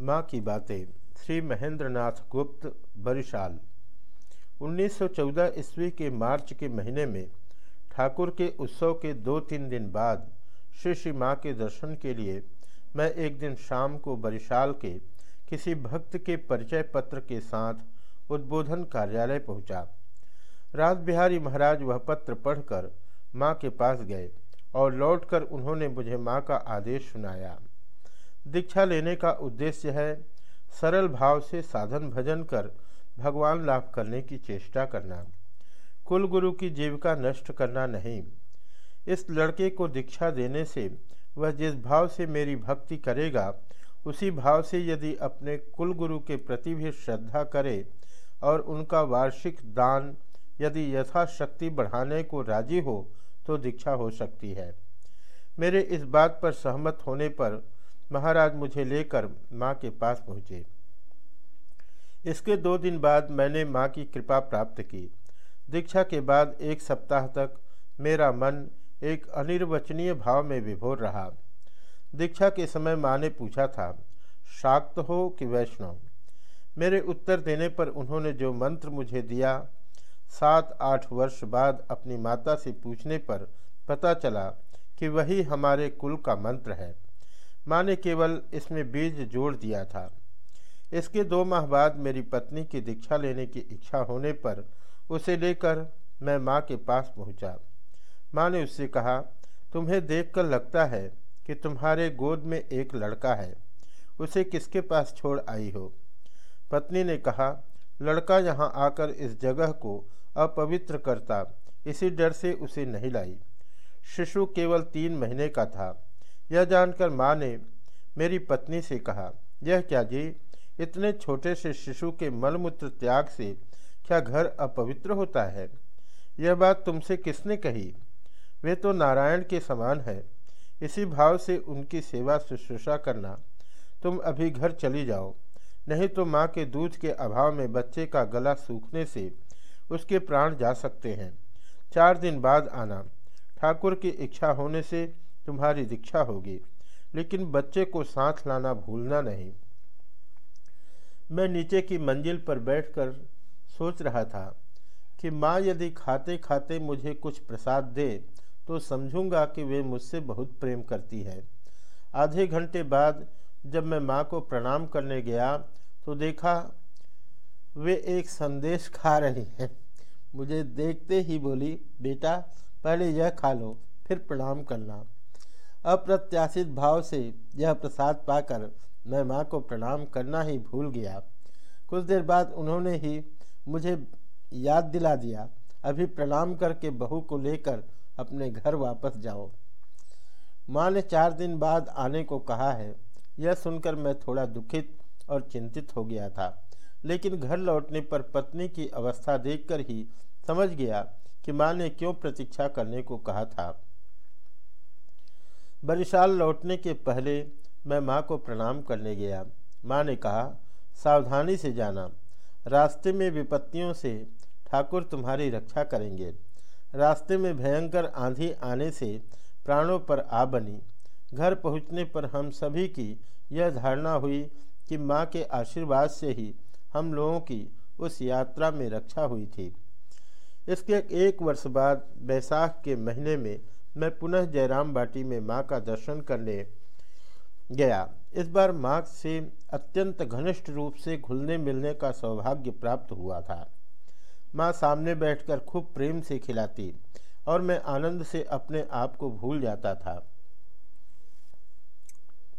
माँ की बातें, श्री महेंद्रनाथ गुप्त, बरिशाल। 1914 ईस्वी के मार्च के महीने में ठाकुर के उत्सव के दो तीन दिन बाद श्री श्री माँ के दर्शन के लिए मैं एक दिन शाम को बरिशाल के किसी भक्त के परिचय पत्र के साथ उद्बोधन कार्यालय पहुँचा। राज बिहारी महाराज वह पत्र पढ़कर माँ के पास गए और लौटकर उन्होंने मुझे माँ का आदेश सुनाया। दीक्षा लेने का उद्देश्य है सरल भाव से साधन भजन कर भगवान लाभ करने की चेष्टा करना। कुल गुरु की जीविका नष्ट करना नहीं। इस लड़के को दीक्षा देने से वह जिस भाव से मेरी भक्ति करेगा, उसी भाव से यदि अपने कुल गुरु के प्रति भी श्रद्धा करे और उनका वार्षिक दान यदि यथाशक्ति बढ़ाने को राज़ी हो तो दीक्षा हो सकती है। मेरे इस बात पर सहमत होने पर महाराज मुझे लेकर माँ के पास पहुँचे। इसके दो दिन बाद मैंने माँ की कृपा प्राप्त की। दीक्षा के बाद एक सप्ताह तक मेरा मन एक अनिर्वचनीय भाव में विभोर रहा। दीक्षा के समय माँ ने पूछा था, शाक्त हो कि वैष्णव? मेरे उत्तर देने पर उन्होंने जो मंत्र मुझे दिया, सात आठ वर्ष बाद अपनी माता से पूछने पर पता चला कि वही हमारे कुल का मंत्र है। माँ ने केवल इसमें बीज जोड़ दिया था। इसके दो माह बाद मेरी पत्नी की दीक्षा लेने की इच्छा होने पर उसे लेकर मैं माँ के पास पहुँचा। माँ ने उससे कहा, तुम्हें देखकर लगता है कि तुम्हारे गोद में एक लड़का है। उसे किसके पास छोड़ आई हो? पत्नी ने कहा, लड़का यहाँ आकर इस जगह को अपवित्र करता। इसी डर से उसे नहीं लाई। शिशु केवल तीन महीने का था। यह जानकर माँ ने मेरी पत्नी से कहा, यह क्या जी, इतने छोटे से शिशु के मलमूत्र त्याग से क्या घर अपवित्र होता है? यह बात तुमसे किसने कही? वे तो नारायण के समान है। इसी भाव से उनकी सेवा शुश्रूषा करना। तुम अभी घर चली जाओ। नहीं तो माँ के दूध के अभाव में बच्चे का गला सूखने से उसके प्राण जा सकते हैं। चार दिन बाद आना। ठाकुर की इच्छा होने से तुम्हारी दीक्षा होगी, लेकिन बच्चे को साथ लाना भूलना नहीं। मैं नीचे की मंजिल पर बैठकर सोच रहा था कि माँ यदि खाते खाते मुझे कुछ प्रसाद दे तो समझूँगा कि वे मुझसे बहुत प्रेम करती है। आधे घंटे बाद जब मैं माँ को प्रणाम करने गया तो देखा वे एक संदेश खा रही हैं। मुझे देखते ही बोली, बेटा, पहले यह खा लो, फिर प्रणाम करना। अप्रत्याशित भाव से यह प्रसाद पाकर मैं माँ को प्रणाम करना ही भूल गया। कुछ देर बाद उन्होंने ही मुझे याद दिला दिया। अभी प्रणाम करके बहू को लेकर अपने घर वापस जाओ। माँ ने चार दिन बाद आने को कहा है। यह सुनकर मैं थोड़ा दुखित और चिंतित हो गया था। लेकिन घर लौटने पर पत्नी की अवस्था देखकर ही समझ गया कि माँ ने क्यों प्रतीक्षा करने को कहा था। बरिशाल लौटने के पहले मैं माँ को प्रणाम करने गया। माँ ने कहा, सावधानी से जाना। रास्ते में विपत्तियों से ठाकुर तुम्हारी रक्षा करेंगे। रास्ते में भयंकर आंधी आने से प्राणों पर आ बनी। घर पहुँचने पर हम सभी की यह धारणा हुई कि माँ के आशीर्वाद से ही हम लोगों की उस यात्रा में रक्षा हुई थी। इसके एक वर्ष बाद बैसाख के महीने में मैं पुनः जयराम बाटी में माँ का दर्शन करने गया। इस बार माँ से अत्यंत घनिष्ठ रूप से घुलने मिलने का सौभाग्य प्राप्त हुआ था। माँ सामने बैठकर खूब प्रेम से खिलाती और मैं आनंद से अपने आप को भूल जाता था।